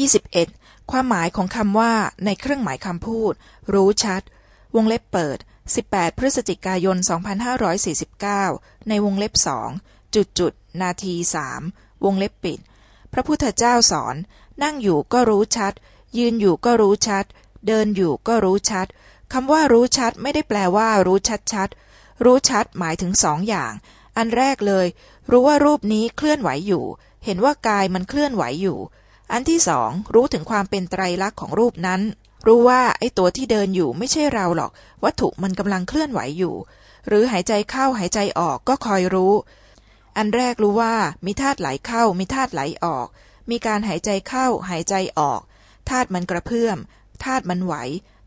21. ความหมายของคำว่าในเครื่องหมายคำพูด รู้ชัด วงเล็บเปิด 18 พฤศจิกายน 2549 ในวงเล็บสองจุดจุดนาทีสามวงเล็บปิด พระพุทธเจ้าสอน นั่งอยู่ก็รู้ชัด ยืนอยู่ก็รู้ชัด เดินอยู่ก็รู้ชัดคำว่ารู้ชัดไม่ได้แปลว่า รู้ชัดชัด รู้ชัดหมายถึงสองอย่าง อันแรกเลย รู้ว่ารูปนี้เคลื่อนไหวอยู่ เห็นว่ากายมันเคลื่อนไหวอยู่ อันที่สองรู้ถึงความเป็นไตรลักษณ์ของรูปนั้น รู้ว่าไอ้ตัวที่เดินอยู่ไม่ใช่เราหรอก วัตถุมันกำลังเคลื่อนไหวอยู่ หรือหายใจเข้าหายใจออกก็คอยรู้ อันแรกรู้ว่ามีธาตุไหลเข้ามีธาตุไหลออก มีการหายใจเข้าหายใจออกธาตุมันกระเพื่อมธาตุมันไหว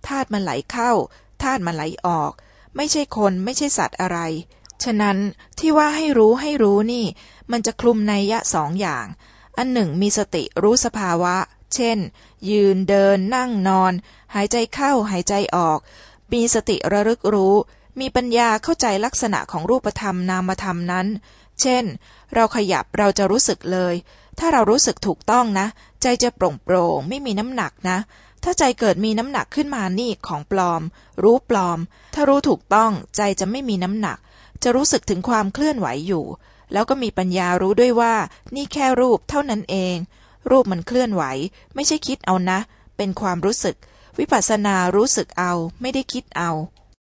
ธาตุมันไหลเข้าธาตุมันไหลออก ไม่ใช่คนไม่ใช่สัตว์อะไร ฉะนั้นที่ว่าให้รู้ให้รู้นี่ มันจะคลุมในยะสองอย่าง อันหนึ่งมีสติรู้สภาวะ เช่น ยืนเดินนั่งนอน หายใจเข้าหายใจออก มีสติระลึกรู้ มีปัญญาเข้าใจลักษณะของรูปธรรมนามธรรมนั้น เช่น เราขยับเราจะรู้สึกเลย ถ้าเรารู้สึกถูกต้องนะ ใจจะโปร่งโปร่งไม่มีน้ำหนักนะ ถ้าใจเกิดมีน้ำหนักขึ้นมานี่ของปลอม รู้ปลอม ถ้ารู้ถูกต้องใจจะไม่มีน้ำหนัก จะรู้สึกถึงความเคลื่อนไหวอยู่ แล้วก็มีปัญญารู้ด้วยว่านี่แค่รูปเท่านั้นเอง รูปมันเคลื่อนไหว ไม่ใช่คิดเอานะ เป็นความรู้สึก วิปัสสนารู้สึกเอา ไม่ได้คิดเอา